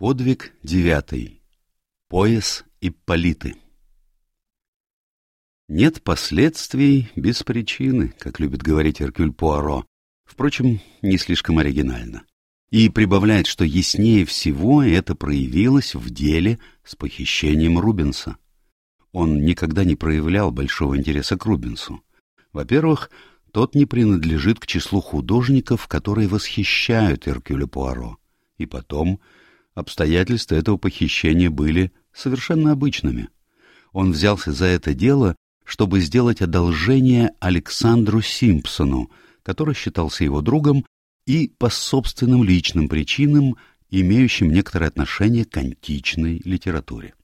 Подвиг девятый. Пояс Ипполиты. Нет последствий без причины, как любит говорить Эркюль Пуаро. Впрочем, не слишком оригинально. И прибавляет, что яснее всего это проявилось в деле с похищением Рубенса. Он никогда не проявлял большого интереса к Рубенсу. Во-первых, тот не принадлежит к числу художников, которые восхищают Эркюля Пуаро. И потом Обстоятельства этого похищения были совершенно обычными. Он взялся за это дело, чтобы сделать одолжение Александру Симпсону, который считался его другом и по собственным личным причинам, имеющим некоторое отношение к античной литературе.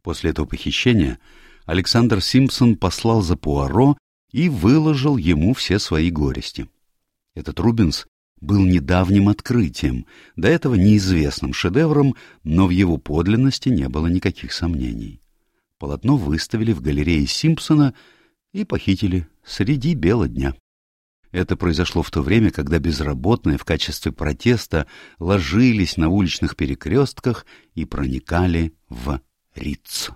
После этого похищения Александр Симпсон послал за Пуаро и выложил ему все свои горести. Этот Рубенс был недавним открытием, до этого неизвестным шедевром, но в его подлинности не было никаких сомнений. Полотно выставили в галерее Симпсона и похитили среди бела дня. Это произошло в то время, когда безработные в качестве протеста ложились на уличных перекрестках и проникали в Риц.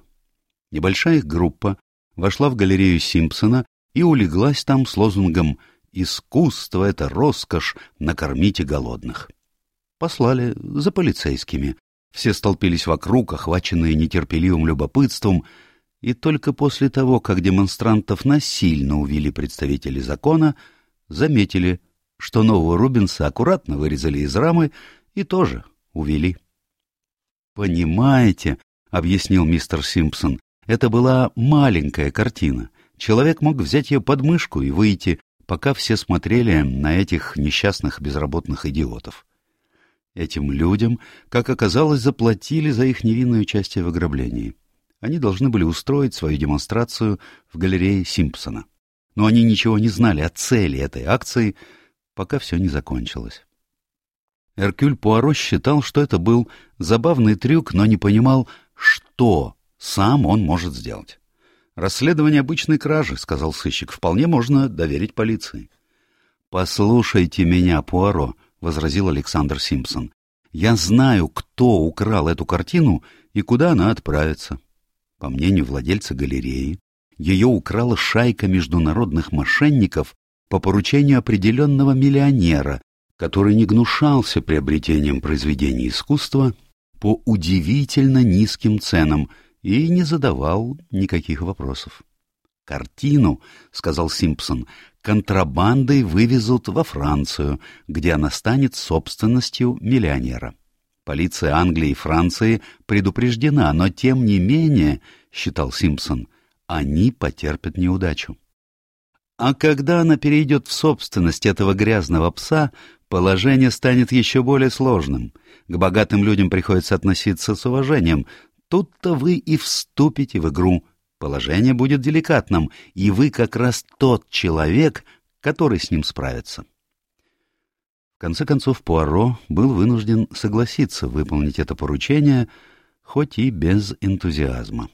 Небольшая их группа вошла в галерею Симпсона и улеглась там с лозунгом «Связь» Искусство — это роскошь, накормите голодных. Послали за полицейскими. Все столпились вокруг, охваченные нетерпеливым любопытством, и только после того, как демонстрантов насильно увели представители закона, заметили, что нового Рубинса аккуратно вырезали из рамы и тоже увели. «Понимаете», — объяснил мистер Симпсон, — «это была маленькая картина. Человек мог взять ее под мышку и выйти, пока все смотрели на этих несчастных безработных идиотов. Этим людям, как оказалось, заплатили за их невинное участие в ограблении. Они должны были устроить свою демонстрацию в галерее Симпсона. Но они ничего не знали о цели этой акции, пока все не закончилось. Эркюль Пуаро считал, что это был забавный трюк, но не понимал, что сам он может сделать. «Расследование обычной кражи», — сказал сыщик, — «вполне можно доверить полиции». «Послушайте меня, Пуаро», — возразил Александр Симпсон. «Я знаю, кто украл эту картину и куда она отправится». По мнению владельца галереи, ее украла шайка международных мошенников по поручению определенного миллионера, который не гнушался приобретением произведений искусства по удивительно низким ценам и не задавал никаких вопросов. «Картину, — сказал Симпсон, — контрабандой вывезут во Францию, где она станет собственностью миллионера. Полиция Англии и Франции предупреждена, но тем не менее, — считал Симпсон, — они потерпят неудачу. А когда она перейдет в собственность этого грязного пса, положение станет еще более сложным. К богатым людям приходится относиться с уважением, Тут-то вы и вступите в игру. Положение будет деликатным, и вы как раз тот человек, который с ним справится. В конце концов, Пуаро был вынужден согласиться выполнить это поручение, хоть и без энтузиазма.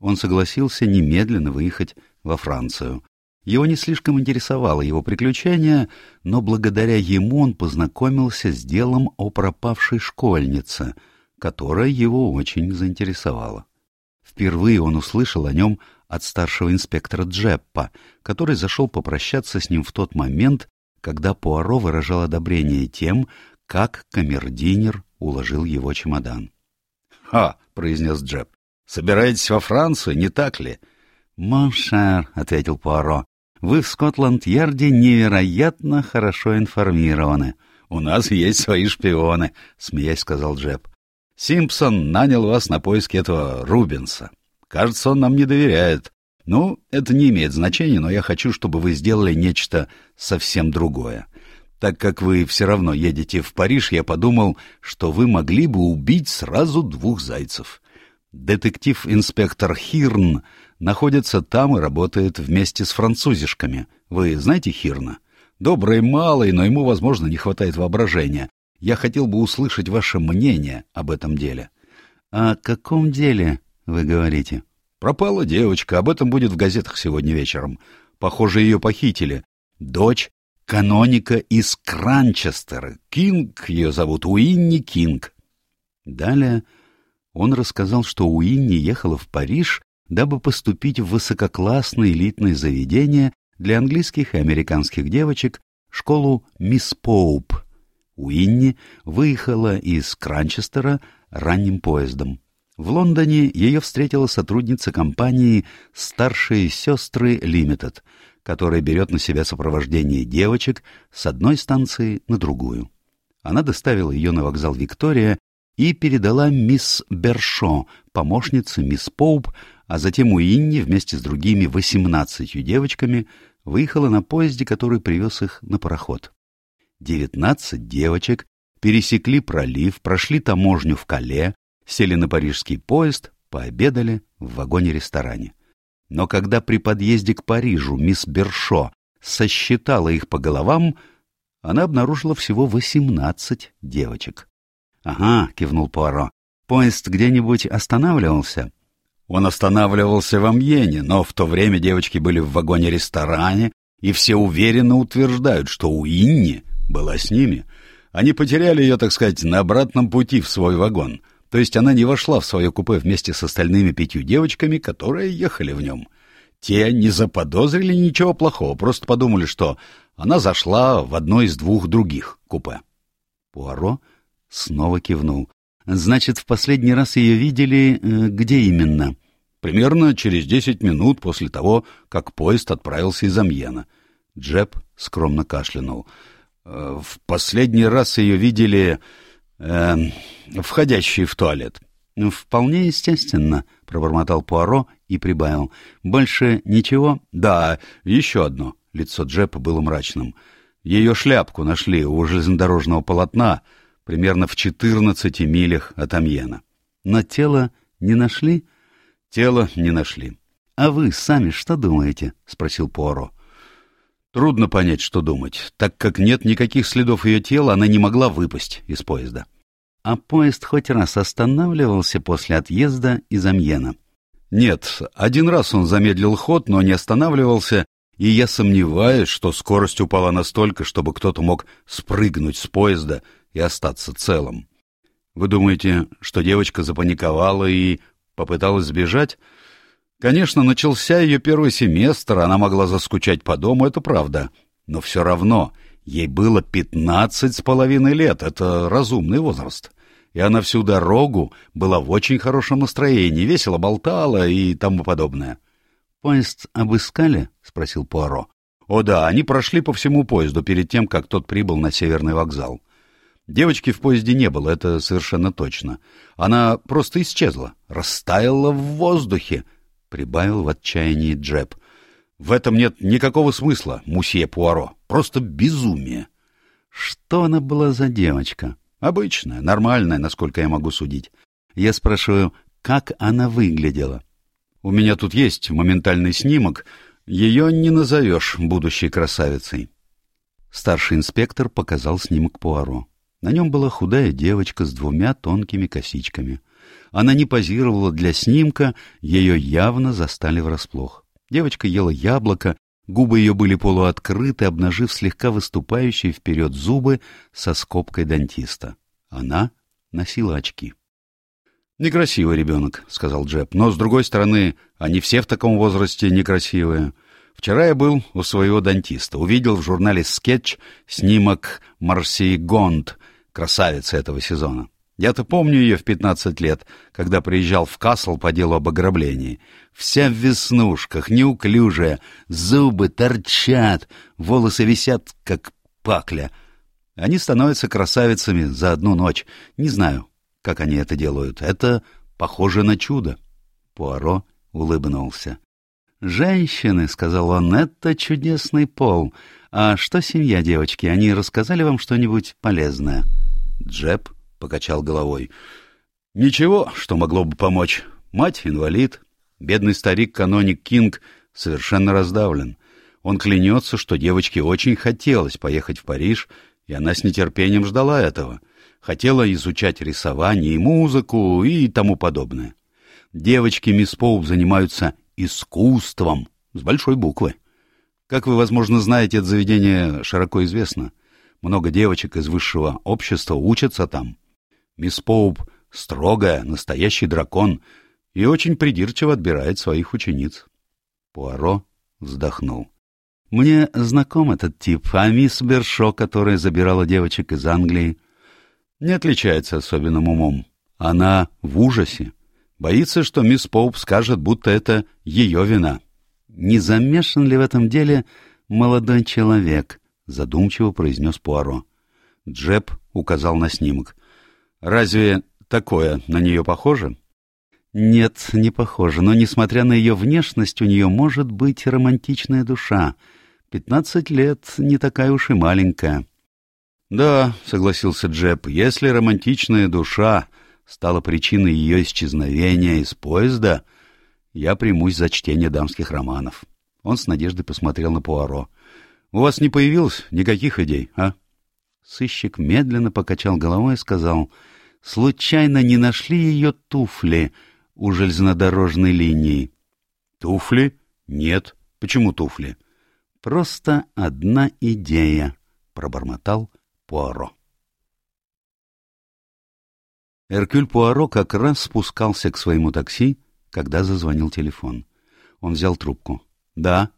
Он согласился немедленно выехать во Францию. Его не слишком интересовало его приключение, но благодаря ему он познакомился с делом о пропавшей школьнице — которая его очень заинтересовала. Впервые он услышал о нем от старшего инспектора Джеппа, который зашел попрощаться с ним в тот момент, когда Пуаро выражал одобрение тем, как камердинер уложил его чемодан. «Ха!» — произнес Джепп. «Собираетесь во Францию, не так ли?» «Mon cher», — ответил Пуаро, — «вы в Скотланд-Ярде невероятно хорошо информированы». «У нас есть свои шпионы», — смеясь сказал Джеб. Симпсон нанял вас на поиски этого Рубинса. Кажется, он нам не доверяет. Ну, это не имеет значения, но я хочу, чтобы вы сделали нечто совсем другое. Так как вы все равно едете в Париж, я подумал, что вы могли бы убить сразу двух зайцев. Детектив-инспектор Хирн находится там и работает вместе с французишками. Вы знаете Хирна? Добрый малый, но ему, возможно, не хватает воображения. Я хотел бы услышать ваше мнение об этом деле. — О каком деле вы говорите? — Пропала девочка, об этом будет в газетах сегодня вечером. Похоже, ее похитили. Дочь каноника из Кранчестера. Кинг ее зовут, Уинни Кинг. Далее он рассказал, что Уинни ехала в Париж, дабы поступить в высококлассное элитное заведение для английских и американских девочек, школу «Мисс Поуп». Уинни выехала из Кранчестера ранним поездом. В Лондоне ее встретила сотрудница компании «Старшие сестры Лимитед», которая берет на себя сопровождение девочек с одной станции на другую. Она доставила ее на вокзал Виктория и передала мисс Бершо, помощнице мисс Поуп, а затем Уинни вместе с другими восемнадцатью девочками выехала на поезде, который привез их на пароход. Девятнадцать девочек пересекли пролив, прошли таможню в Кале, сели на парижский поезд, пообедали в вагоне-ресторане. Но когда при подъезде к Парижу мисс Бершо сосчитала их по головам, она обнаружила всего восемнадцать девочек. — Ага, — кивнул Пуаро, — поезд где-нибудь останавливался? Он останавливался в Амьене, но в то время девочки были в вагоне-ресторане, и все уверенно утверждают, что Уинни была с ними. Они потеряли ее, так сказать, на обратном пути в свой вагон. То есть она не вошла в свое купе вместе с остальными пятью девочками, которые ехали в нем. Те не заподозрили ничего плохого, просто подумали, что она зашла в одно из двух других купе. Пуаро снова кивнул. Значит, в последний раз ее видели э, где именно? Примерно через десять минут после того, как поезд отправился из Амьена. Джеб скромно кашлянул. Э, в последний раз ее видели э, входящей в туалет. «Вполне естественно», — пробормотал Пуаро и прибавил. «Больше ничего?» «Да, еще одно». Лицо Джепа было мрачным. «Ее шляпку нашли у железнодорожного полотна, примерно в четырнадцати милях от Амьена. Но тело не нашли? Тело не нашли. А вы сами что думаете? — спросил Пуаро. Трудно понять, что думать. Так как нет никаких следов ее тела, она не могла выпасть из поезда. А поезд хоть раз останавливался после отъезда из Амьена? Нет, один раз он замедлил ход, но не останавливался, и я сомневаюсь, что скорость упала настолько, чтобы кто-то мог спрыгнуть с поезда и остаться целым. Вы думаете, что девочка запаниковала и попыталась сбежать? Конечно, начался ее первый семестр, она могла заскучать по дому, это правда. Но все равно ей было пятнадцать с половиной лет, это разумный возраст. И она всю дорогу была в очень хорошем настроении, весело болтала и тому подобное. — Поезд обыскали? — спросил Пуаро. — О да, они прошли по всему поезду перед тем, как тот прибыл на северный вокзал. Девочки в поезде не было, это совершенно точно. Она просто исчезла, растаяла в воздухе, — прибавил в отчаянии Джеб. — В этом нет никакого смысла, мусье Пуаро. Просто безумие. Что она была за девочка? Обычная, нормальная, насколько я могу судить. Я спрашиваю, как она выглядела? У меня тут есть моментальный снимок. Ее не назовешь будущей красавицей. Старший инспектор показал снимок Пуаро. На нем была худая девочка с двумя тонкими косичками. Она не позировала для снимка, ее явно застали врасплох. Девочка ела яблоко, губы ее были полуоткрыты, обнажив слегка выступающие вперед зубы со скобкой дантиста. Она носила очки. «Некрасивый ребенок», — сказал Джеб, — «но, с другой стороны, они все в таком возрасте некрасивые». Вчера я был у своего дантиста, увидел в журнале «Скетч» снимок Марси Гонд, красавицы этого сезона. Я-то помню ее в пятнадцать лет, когда приезжал в Касл по делу об ограблении. Вся в веснушках, неуклюжая, зубы торчат, волосы висят, как пакля. Они становятся красавицами за одну ночь. Не знаю, как они это делают. Это похоже на чудо. Пуаро улыбнулся. «Женщины», — сказал он, — «это чудесный пол. А что семья, девочки? Они рассказали вам что-нибудь полезное?» Джеб покачал головой. «Ничего, что могло бы помочь. Мать — инвалид. Бедный старик-каноник Кинг совершенно раздавлен. Он клянется, что девочке очень хотелось поехать в Париж, и она с нетерпением ждала этого. Хотела изучать рисование и музыку и тому подобное. Девочки мисс Поуп занимаются искусством с большой буквы. Как вы, возможно, знаете, это заведение широко известно. Много девочек из высшего общества учатся там. Мисс Поуп строгая, настоящий дракон, и очень придирчиво отбирает своих учениц. Пуаро вздохнул. Мне знаком этот тип, а мисс Бершо, которая забирала девочек из Англии, не отличается особенным умом. Она в ужасе. Боится, что мисс Поуп скажет, будто это ее вина. Не замешан ли в этом деле молодой человек? Задумчиво произнес Пуаро. Джеб указал на снимок. Разве такое на нее похоже? Нет, не похоже, но, несмотря на ее внешность, у нее может быть романтичная душа. Пятнадцать лет не такая уж и маленькая. Да, согласился Джеб, если романтичная душа стала причиной ее исчезновения из поезда, я примусь за чтение дамских романов. Он с надеждой посмотрел на Пуаро. — У вас не появилось никаких идей, а? Сыщик медленно покачал головой и сказал, — Случайно не нашли ее туфли у железнодорожной линии? — Туфли? Нет. Почему туфли? — Просто одна идея, — пробормотал Пуаро. Эркюль Пуаро как раз спускался к своему такси, когда зазвонил телефон. Он взял трубку. «Да», —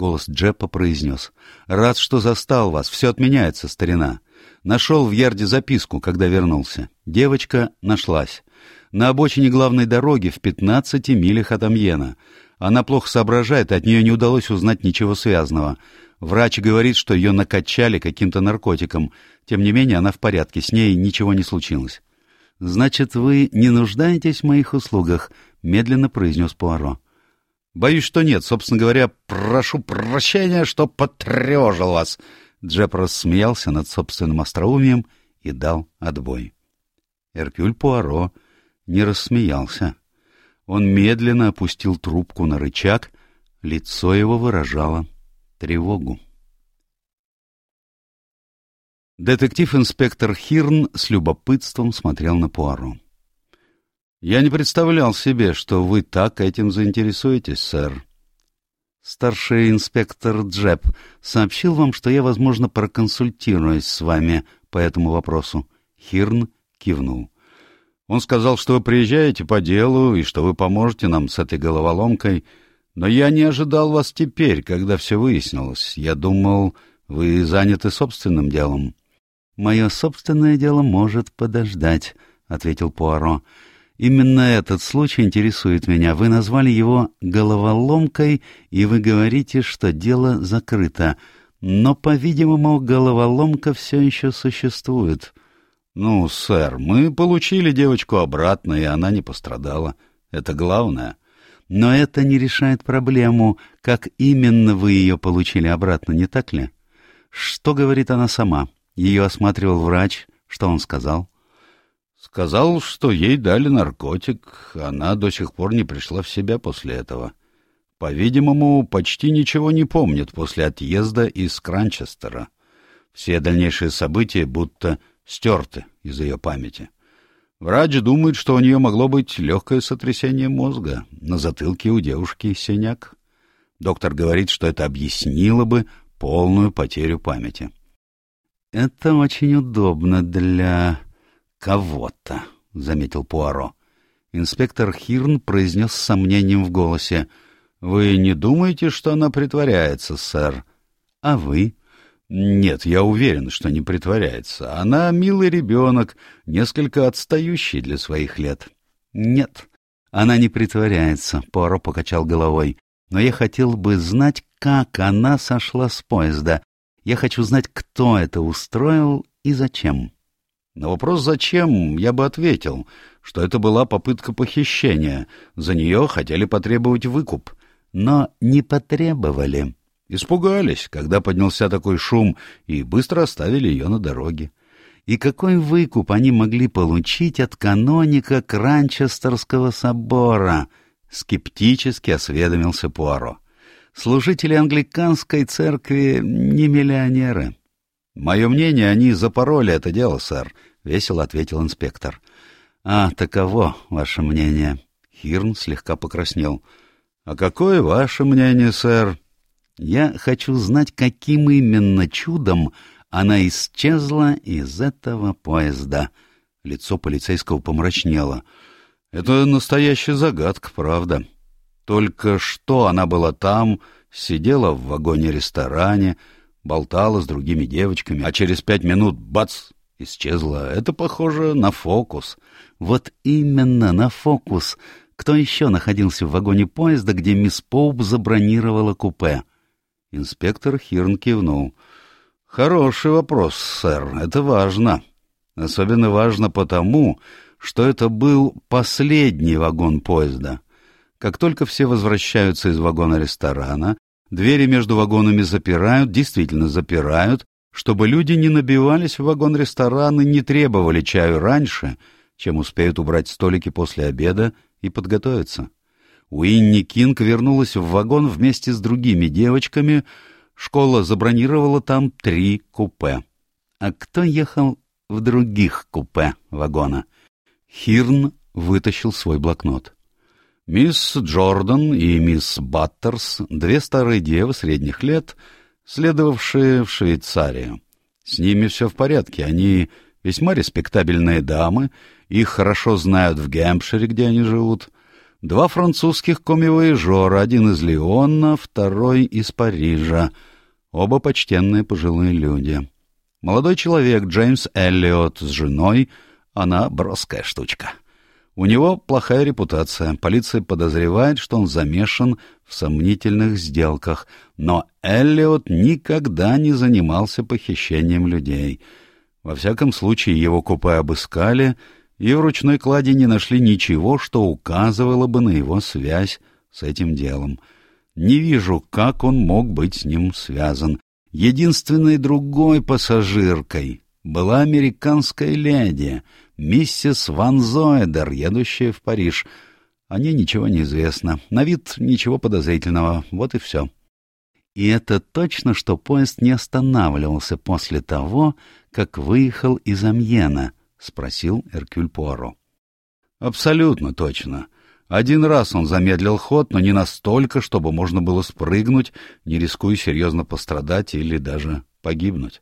голос Джеппа произнес. «Рад, что застал вас. Все отменяется, старина. Нашел в Ярде записку, когда вернулся. Девочка нашлась. На обочине главной дороги в пятнадцати милях от Амьена. Она плохо соображает, от нее не удалось узнать ничего связанного. Врач говорит, что ее накачали каким-то наркотиком. Тем не менее, она в порядке, с ней ничего не случилось. «Значит, вы не нуждаетесь в моих услугах?» — медленно произнес Пуаро. «Боюсь, что нет. Собственно говоря, прошу прощения, что потревожил вас». Джеб рассмеялся над собственным остроумием и дал отбой. Эркюль Пуаро не рассмеялся. Он медленно опустил трубку на рычаг, лицо его выражало тревогу. Детектив-инспектор Хирн с любопытством смотрел на Пуаро. «Я не представлял себе, что вы так этим заинтересуетесь, сэр». «Старший инспектор Джеб сообщил вам, что я, возможно, проконсультируюсь с вами по этому вопросу». Хирн кивнул. «Он сказал, что вы приезжаете по делу и что вы поможете нам с этой головоломкой, но я не ожидал вас теперь, когда все выяснилось. Я думал, вы заняты собственным делом». «Мое собственное дело может подождать», — ответил Пуаро. «Именно этот случай интересует меня. Вы назвали его головоломкой, и вы говорите, что дело закрыто. Но, по-видимому, головоломка все еще существует». «Ну, сэр, мы получили девочку обратно, и она не пострадала. Это главное». «Но это не решает проблему, как именно вы ее получили обратно, не так ли? Что говорит она сама?» Ее осматривал врач. Что он сказал? Сказал, что ей дали наркотик. Она до сих пор не пришла в себя после этого. По-видимому, почти ничего не помнит после отъезда из Кранчестера. Все дальнейшие события будто стерты из ее памяти. Врач думает, что у нее могло быть легкое сотрясение мозга. На затылке у девушки синяк. Доктор говорит, что это объяснило бы полную потерю памяти. «Это очень удобно для кого-то», — заметил Пуаро. Инспектор Хирн произнес с сомнением в голосе. «Вы не думаете, что она притворяется, сэр?» «А вы?» «Нет, я уверен, что не притворяется. Она милый ребенок, несколько отстающий для своих лет». «Нет, она не притворяется», — Пуаро покачал головой. «Но я хотел бы знать, как она сошла с поезда. Я хочу знать, кто это устроил и зачем. На вопрос «зачем» я бы ответил, что это была попытка похищения. За нее хотели потребовать выкуп. Но не потребовали. Испугались, когда поднялся такой шум, и быстро оставили ее на дороге. И какой выкуп они могли получить от каноника Кранчестерского собора? Скептически осведомился Пуаро. Служители англиканской церкви не миллионеры. — Мое мнение, они запороли это дело, сэр, — весело ответил инспектор. — А, таково ваше мнение. Хирн слегка покраснел. — А какое ваше мнение, сэр? — Я хочу знать, каким именно чудом она исчезла из этого поезда. Лицо полицейского помрачнело. Это настоящая загадка, правда. Только что она была там, сидела в вагоне-ресторане, болтала с другими девочками, а через пять минут — бац! — исчезла. Это похоже на фокус. Вот именно на фокус. Кто еще находился в вагоне поезда, где мисс Поуп забронировала купе? Инспектор Хирн кивнул. «Хороший вопрос, сэр. Это важно. Особенно важно потому, что это был последний вагон поезда. Как только все возвращаются из вагона ресторана, двери между вагонами запирают, действительно запирают, чтобы люди не набивались в вагон ресторана и не требовали чаю раньше, чем успеют убрать столики после обеда и подготовиться. Уинни Кинг вернулась в вагон вместе с другими девочками. Школа забронировала там три купе. А кто ехал в других купе вагона? Хирн вытащил свой блокнот. Мисс Джордан и мисс Баттерс, две старые девы средних лет, следовавшие в Швейцарию. С ними все в порядке, они весьма респектабельные дамы, их хорошо знают в Гэмпшире, где они живут. Два французских комивояжера, один из Лиона, второй из Парижа. Оба почтенные пожилые люди. Молодой человек Джеймс Эллиот с женой, она броская штучка. У него плохая репутация, полиция подозревает, что он замешан в сомнительных сделках, но Эллиот никогда не занимался похищением людей. Во всяком случае, его купе обыскали — и в ручной кладе не нашли ничего, что указывало бы на его связь с этим делом. Не вижу, как он мог быть с ним связан. Единственной другой пассажиркой была американская леди, миссис Ван Зоэдер, едущая в Париж. О ней ничего не известно. На вид ничего подозрительного. Вот и все. И это точно, что поезд не останавливался после того, как выехал из Амьена —— спросил Эркюль Пуаро. «Абсолютно точно. Один раз он замедлил ход, но не настолько, чтобы можно было спрыгнуть, не рискуя серьезно пострадать или даже погибнуть».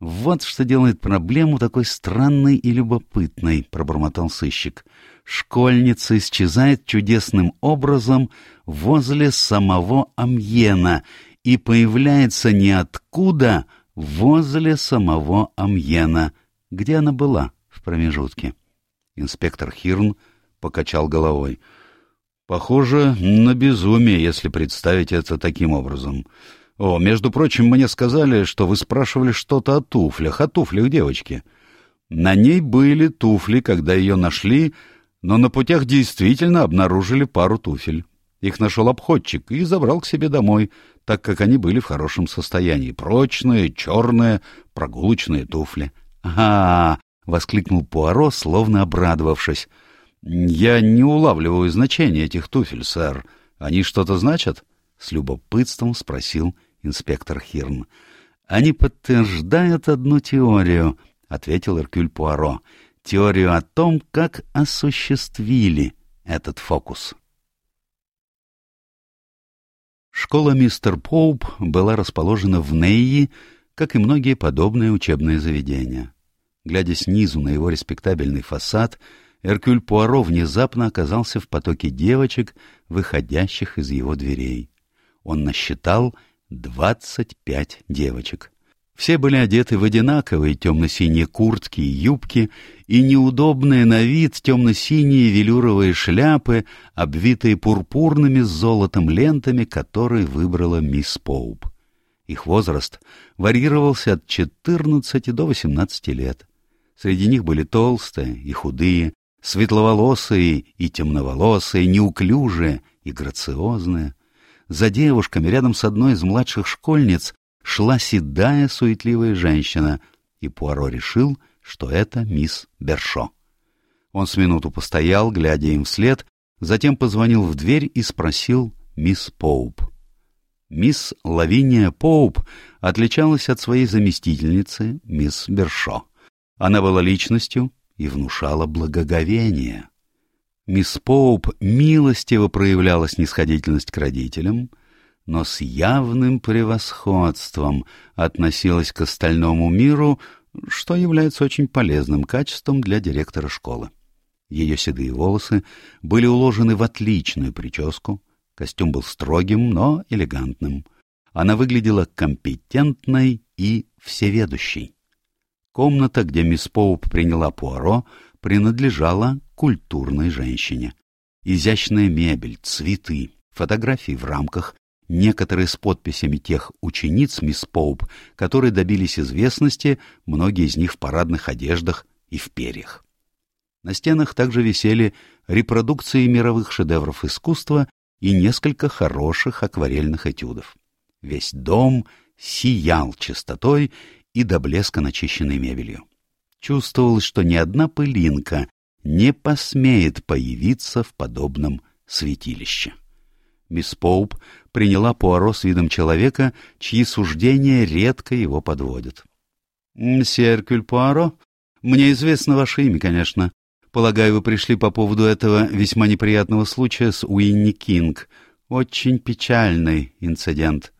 «Вот что делает проблему такой странной и любопытной», — пробормотал сыщик. «Школьница исчезает чудесным образом возле самого Амьена и появляется ниоткуда возле самого Амьена. Где она была?» промежутке. Инспектор Хирн покачал головой. «Похоже на безумие, если представить это таким образом. О, между прочим, мне сказали, что вы спрашивали что-то о туфлях, о туфлях девочки. На ней были туфли, когда ее нашли, но на путях действительно обнаружили пару туфель. Их нашел обходчик и забрал к себе домой, так как они были в хорошем состоянии. Прочные, черные, прогулочные туфли. — А, — воскликнул Пуаро, словно обрадовавшись. «Я не улавливаю значения этих туфель, сэр. Они что-то значат?» — с любопытством спросил инспектор Хирн. «Они подтверждают одну теорию», — ответил Эркюль Пуаро. «Теорию о том, как осуществили этот фокус». Школа мистер Поуп была расположена в Нейи, как и многие подобные учебные заведения. Глядя снизу на его респектабельный фасад, Эркюль Пуаро внезапно оказался в потоке девочек, выходящих из его дверей. Он насчитал двадцать пять девочек. Все были одеты в одинаковые темно-синие куртки и юбки и неудобные на вид темно-синие велюровые шляпы, обвитые пурпурными с золотом лентами, которые выбрала мисс Поуп. Их возраст варьировался от 14 до 18 лет. Среди них были толстые и худые, светловолосые и темноволосые, неуклюжие и грациозные. За девушками рядом с одной из младших школьниц шла седая суетливая женщина, и Пуаро решил, что это мисс Бершо. Он с минуту постоял, глядя им вслед, затем позвонил в дверь и спросил мисс Поуп. Мисс Лавиния Поуп отличалась от своей заместительницы, мисс Бершо. Она была личностью и внушала благоговение. Мисс Поуп милостиво проявляла снисходительность к родителям, но с явным превосходством относилась к остальному миру, что является очень полезным качеством для директора школы. Ее седые волосы были уложены в отличную прическу, костюм был строгим, но элегантным. Она выглядела компетентной и всеведущей. Комната, где мисс Поуп приняла Пуаро, принадлежала культурной женщине. Изящная мебель, цветы, фотографии в рамках, некоторые с подписями тех учениц мисс Поуп, которые добились известности, многие из них в парадных одеждах и в перьях. На стенах также висели репродукции мировых шедевров искусства и несколько хороших акварельных этюдов. Весь дом сиял чистотой и до блеска начищенной мебелью. Чувствовалось, что ни одна пылинка не посмеет появиться в подобном святилище. Мисс Поуп приняла Пуаро с видом человека, чьи суждения редко его подводят. — Мсье Эркюль Пуаро, мне известно ваше имя, конечно. Полагаю, вы пришли по поводу этого весьма неприятного случая с Уинни Кинг. Очень печальный инцидент.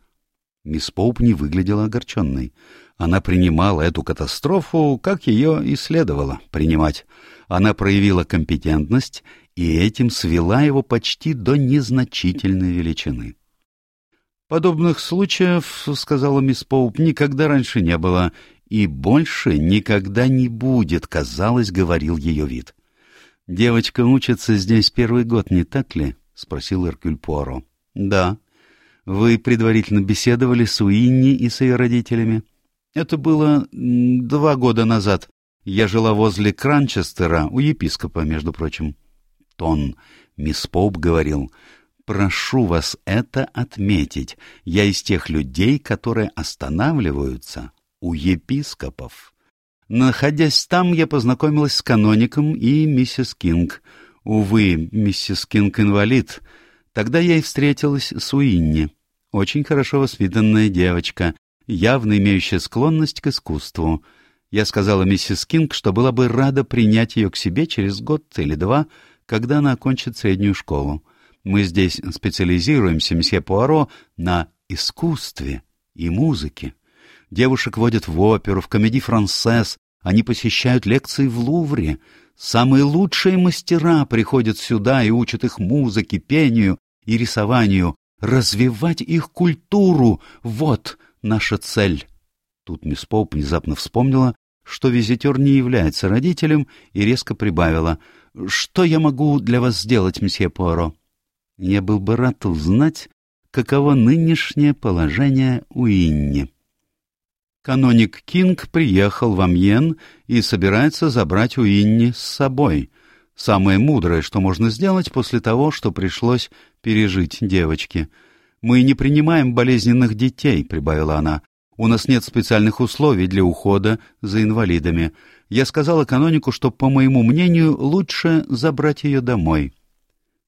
Мисс Поуп не выглядела огорченной. Она принимала эту катастрофу, как ее и следовало принимать. Она проявила компетентность и этим свела его почти до незначительной величины. «Подобных случаев, — сказала мисс Поуп, — никогда раньше не было, и больше никогда не будет, — казалось, — говорил ее вид. «Девочка учится здесь первый год, не так ли?» — спросил Эркюль Пуаро. «Да. Вы предварительно беседовали с Уинни и с ее родителями?» Это было два года назад. Я жила возле Кранчестера, у епископа, между прочим. Тон. Мисс Поуп говорил, «Прошу вас это отметить. Я из тех людей, которые останавливаются у епископов». Находясь там, я познакомилась с каноником и миссис Кинг. Увы, миссис Кинг инвалид. Тогда я и встретилась с Уинни. Очень хорошо воспитанная девочка явно имеющая склонность к искусству. Я сказала миссис Кинг, что была бы рада принять ее к себе через год или два, когда она окончит среднюю школу. Мы здесь специализируемся, месье Пуаро, на искусстве и музыке. Девушек водят в оперу, в комедий францесс, они посещают лекции в Лувре. Самые лучшие мастера приходят сюда и учат их музыке, пению и рисованию. Развивать их культуру — вот наша цель. Тут мисс Поуп внезапно вспомнила, что визитер не является родителем, и резко прибавила. — Что я могу для вас сделать, месье Пуаро? Я был бы рад узнать, каково нынешнее положение у Инни. Каноник Кинг приехал в Амьен и собирается забрать Уинни с собой. Самое мудрое, что можно сделать после того, что пришлось пережить девочке — «Мы не принимаем болезненных детей», — прибавила она. «У нас нет специальных условий для ухода за инвалидами. Я сказала канонику, что, по моему мнению, лучше забрать ее домой».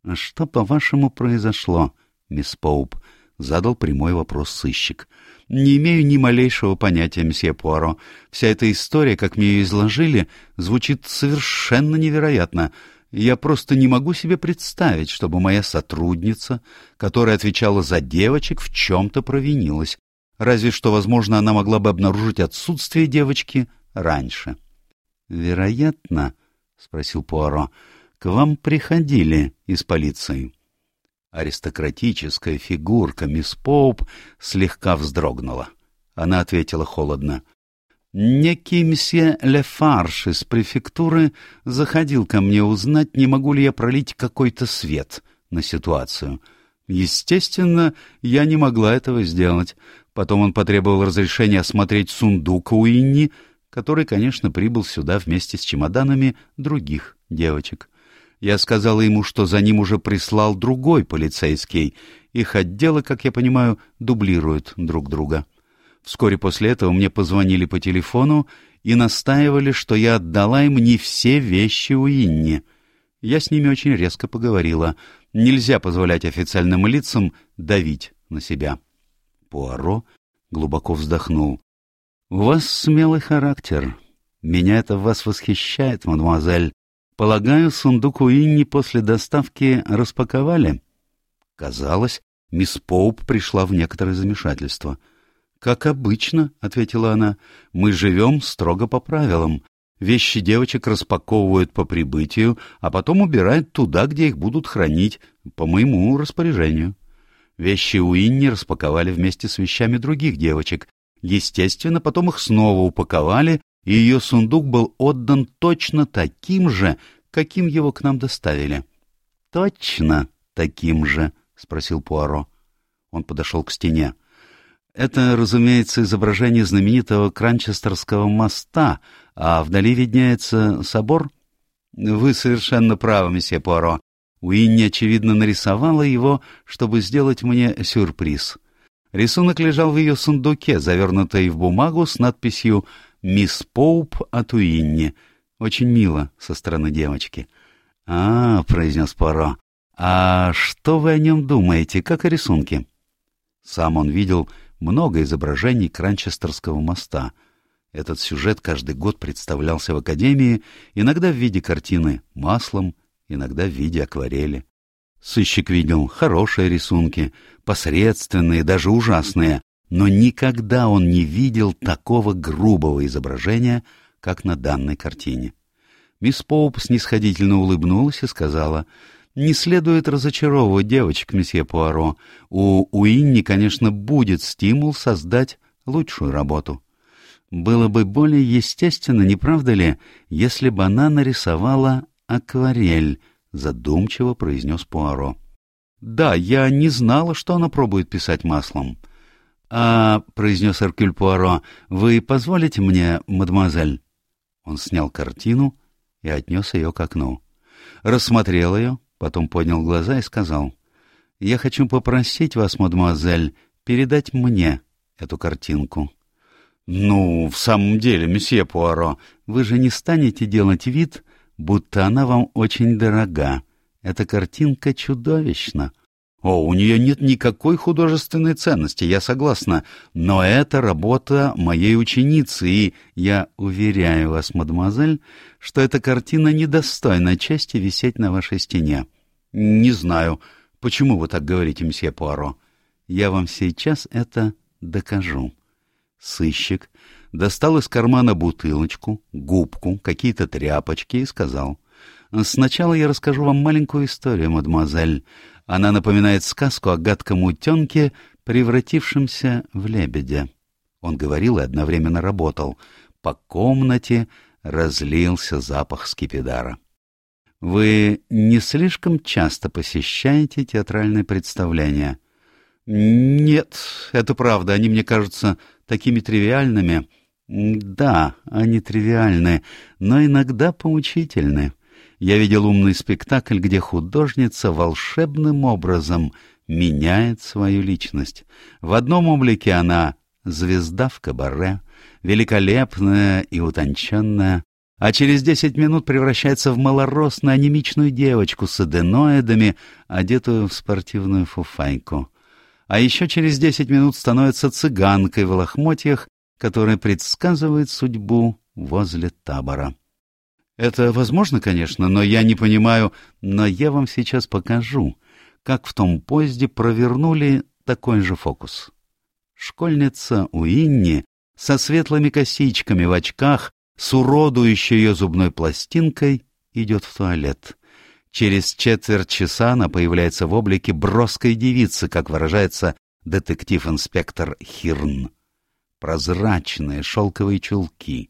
«А что, по-вашему, произошло, мисс Поуп?» — задал прямой вопрос сыщик. «Не имею ни малейшего понятия, месье Пуаро. Вся эта история, как мне ее изложили, звучит совершенно невероятно. Я просто не могу себе представить, чтобы моя сотрудница, которая отвечала за девочек, в чем-то провинилась. Разве что, возможно, она могла бы обнаружить отсутствие девочки раньше. — Вероятно, — спросил Пуаро, — к вам приходили из полиции. Аристократическая фигурка мисс Поуп слегка вздрогнула. Она ответила холодно. Некий месье Лефарш из префектуры заходил ко мне узнать, не могу ли я пролить какой-то свет на ситуацию. Естественно, я не могла этого сделать. Потом он потребовал разрешения осмотреть сундук Уинни, который, конечно, прибыл сюда вместе с чемоданами других девочек. Я сказала ему, что за ним уже прислал другой полицейский. Их отделы, как я понимаю, дублируют друг друга. — Вскоре после этого мне позвонили по телефону и настаивали, что я отдала им не все вещи Уинни. Я с ними очень резко поговорила. Нельзя позволять официальным лицам давить на себя. Пуаро глубоко вздохнул. — У вас смелый характер. Меня это в вас восхищает, мадемуазель. Полагаю, сундук Уинни после доставки распаковали? Казалось, мисс Поуп пришла в некоторое замешательство — «Как обычно», — ответила она, — «мы живем строго по правилам. Вещи девочек распаковывают по прибытию, а потом убирают туда, где их будут хранить, по моему распоряжению». Вещи Уинни распаковали вместе с вещами других девочек. Естественно, потом их снова упаковали, и ее сундук был отдан точно таким же, каким его к нам доставили. — Точно таким же? — спросил Пуаро. Он подошел к стене. Это, разумеется, изображение знаменитого Кранчестерского моста, а вдали виднеется собор. Вы совершенно правы, месье Пуаро. Уинни, очевидно, нарисовала его, чтобы сделать мне сюрприз. Рисунок лежал в ее сундуке, завернутый в бумагу с надписью «Мисс Поуп от Уинни». Очень мило со стороны девочки. «А, — произнес Пуаро, — а что вы о нем думаете, как о рисунке?» Сам он видел много изображений Кранчестерского моста. Этот сюжет каждый год представлялся в Академии, иногда в виде картины маслом, иногда в виде акварели. Сыщик видел хорошие рисунки, посредственные, даже ужасные, но никогда он не видел такого грубого изображения, как на данной картине. Мисс Поуп снисходительно улыбнулась и сказала, «Не следует разочаровывать девочек, месье Пуаро. У Уинни, конечно, будет стимул создать лучшую работу». Было бы более естественно, не правда ли, если бы она нарисовала акварель, — задумчиво произнес Пуаро. — Да, я не знала, что она пробует писать маслом. — А, — произнес Эркюль Пуаро, — вы позволите мне, мадемуазель? Он снял картину и отнес ее к окну. Рассмотрел ее, потом поднял глаза и сказал, — Я хочу попросить вас, мадемуазель, передать мне эту картинку. — Ну, в самом деле, месье Пуаро, вы же не станете делать вид, будто она вам очень дорога. Эта картинка чудовищна. О, у нее нет никакой художественной ценности, я согласна, но это работа моей ученицы, и я уверяю вас, мадемуазель, что эта картина недостойна чести висеть на вашей стене. Не знаю, почему вы так говорите, мсье Пуаро. Я вам сейчас это докажу. Сыщик достал из кармана бутылочку, губку, какие-то тряпочки и сказал. «Сначала я расскажу вам маленькую историю, мадемуазель. Она напоминает сказку о гадком утенке, превратившемся в лебедя». Он говорил и одновременно работал. По комнате разлился запах скипидара. «Вы не слишком часто посещаете театральные представления?» «Нет, это правда. Они мне кажутся такими тривиальными. Да, они тривиальны, но иногда поучительны. Я видел умный спектакль, где художница волшебным образом меняет свою личность. В одном облике она звезда в кабаре, великолепная и утонченная, а через десять минут превращается в малоросную анемичную девочку с аденоидами, одетую в спортивную фуфайку а еще через десять минут становится цыганкой в лохмотьях, которая предсказывает судьбу возле табора. Это возможно, конечно, но я не понимаю, но я вам сейчас покажу, как в том поезде провернули такой же фокус. Школьница Уинни со светлыми косичками в очках, с уродующей ее зубной пластинкой, идет в туалет. Через четверть часа она появляется в облике броской девицы, как выражается детектив-инспектор Хирн. Прозрачные шелковые чулки,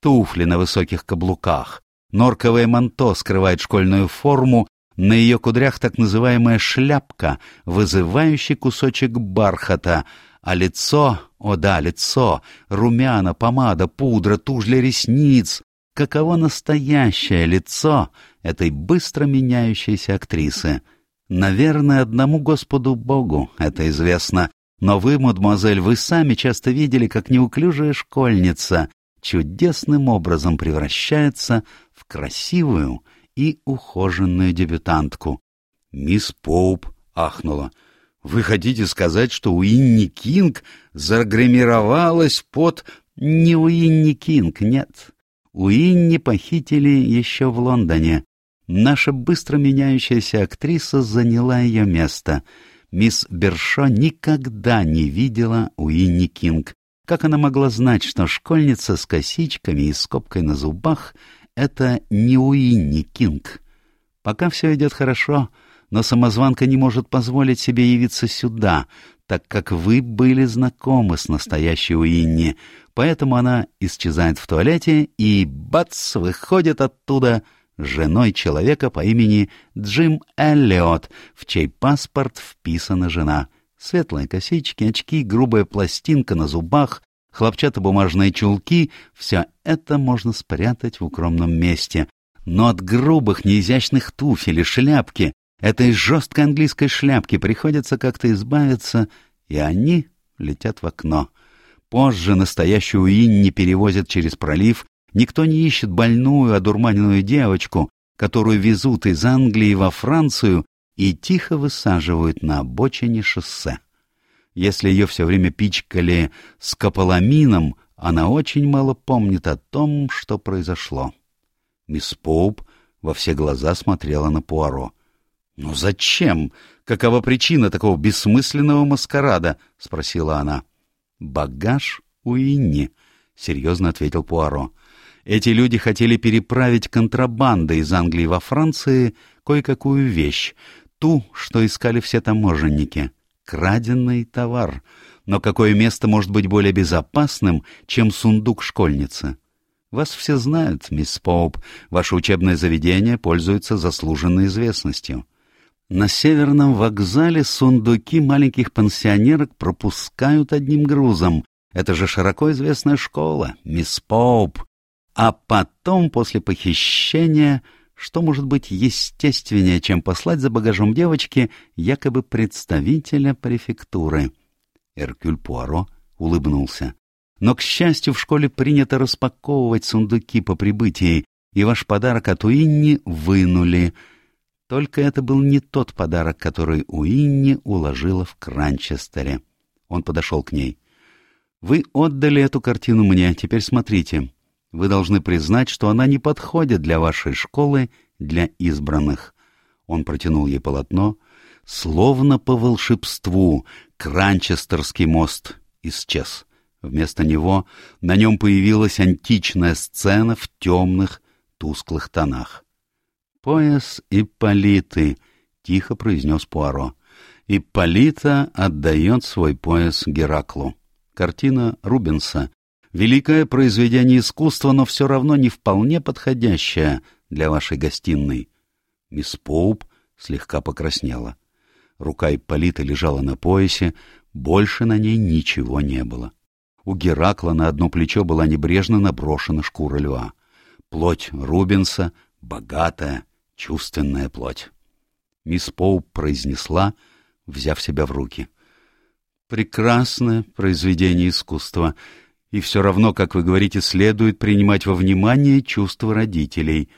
туфли на высоких каблуках, норковое манто скрывает школьную форму, на ее кудрях так называемая шляпка, вызывающий кусочек бархата, а лицо, о да, лицо, румяна, помада, пудра, тушь ресниц, каково настоящее лицо этой быстро меняющейся актрисы. Наверное, одному Господу Богу это известно, но вы, мадемуазель, вы сами часто видели, как неуклюжая школьница чудесным образом превращается красивую и ухоженную дебютантку. Мисс Поуп ахнула. «Вы хотите сказать, что Уинни Кинг загримировалась под...» «Не Уинни Кинг, нет. Уинни похитили еще в Лондоне. Наша быстро меняющаяся актриса заняла ее место. Мисс Бершо никогда не видела Уинни Кинг. Как она могла знать, что школьница с косичками и скобкой на зубах — это не Уинни Кинг? Пока все идет хорошо, но самозванка не может позволить себе явиться сюда, так как вы были знакомы с настоящей Уинни, поэтому она исчезает в туалете и, бац, выходит оттуда женой человека по имени Джим Эллиот, в чей паспорт вписана жена. Светлые косички, очки, грубая пластинка на зубах, хлопчатобумажные чулки — все это можно спрятать в укромном месте. Но от грубых, неизящных туфель и шляпки, этой жесткой английской шляпки, приходится как-то избавиться, и они летят в окно. Позже настоящую Инни перевозят через пролив Никто не ищет больную, одурманенную девочку, которую везут из Англии во Францию и тихо высаживают на обочине шоссе. Если ее все время пичкали скополамином, она очень мало помнит о том, что произошло. Мисс Поуп во все глаза смотрела на Пуаро. — Ну зачем? Какова причина такого бессмысленного маскарада? — спросила она. — Багаж у Инни, — серьезно ответил Пуаро. Эти люди хотели переправить контрабандой из Англии во Франции кое-какую вещь, ту, что искали все таможенники — краденный товар. Но какое место может быть более безопасным, чем сундук школьницы? Вас все знают, мисс Поуп, ваше учебное заведение пользуется заслуженной известностью. На северном вокзале сундуки маленьких пансионерок пропускают одним грузом. Это же широко известная школа, мисс Поуп. А потом, после похищения, что может быть естественнее, чем послать за багажом девочки якобы представителя префектуры? Эркюль Пуаро улыбнулся. Но, к счастью, в школе принято распаковывать сундуки по прибытии, и ваш подарок от Уинни вынули. Только это был не тот подарок, который Уинни уложила в Кранчестере. Он подошел к ней. «Вы отдали эту картину мне, теперь смотрите. Вы должны признать, что она не подходит для вашей школы, для избранных. Он протянул ей полотно. Словно по волшебству Кранчестерский мост исчез. Вместо него на нем появилась античная сцена в темных, тусклых тонах. «Пояс Ипполиты», — тихо произнес Пуаро. «Ипполита отдает свой пояс Гераклу». Картина Рубенса, Великое произведение искусства, но все равно не вполне подходящее для вашей гостиной. Мисс Поуп слегка покраснела. Рука Ипполита лежала на поясе, больше на ней ничего не было. У Геракла на одно плечо была небрежно наброшена шкура льва. Плоть Рубенса — богатая, чувственная плоть. Мисс Поуп произнесла, взяв себя в руки. «Прекрасное произведение искусства. И все равно, как вы говорите, следует принимать во внимание чувства родителей.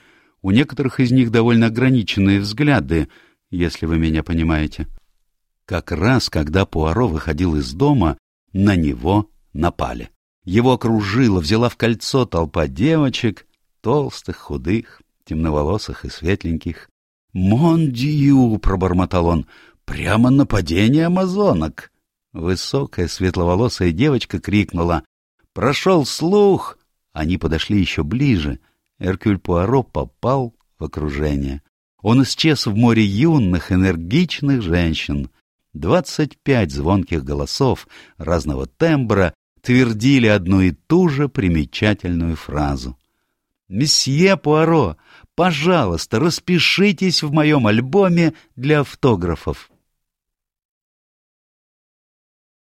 У некоторых из них довольно ограниченные взгляды, если вы меня понимаете. Как раз, когда Пуаро выходил из дома, на него напали. Его окружила, взяла в кольцо толпа девочек, толстых, худых, темноволосых и светленьких. «Мон-дью!» — пробормотал он. «Прямо нападение амазонок!» Высокая светловолосая девочка крикнула Прошел слух. Они подошли еще ближе. Эркюль Пуаро попал в окружение. Он исчез в море юных, энергичных женщин. Двадцать пять звонких голосов разного тембра твердили одну и ту же примечательную фразу. «Месье Пуаро, пожалуйста, распишитесь в моем альбоме для автографов».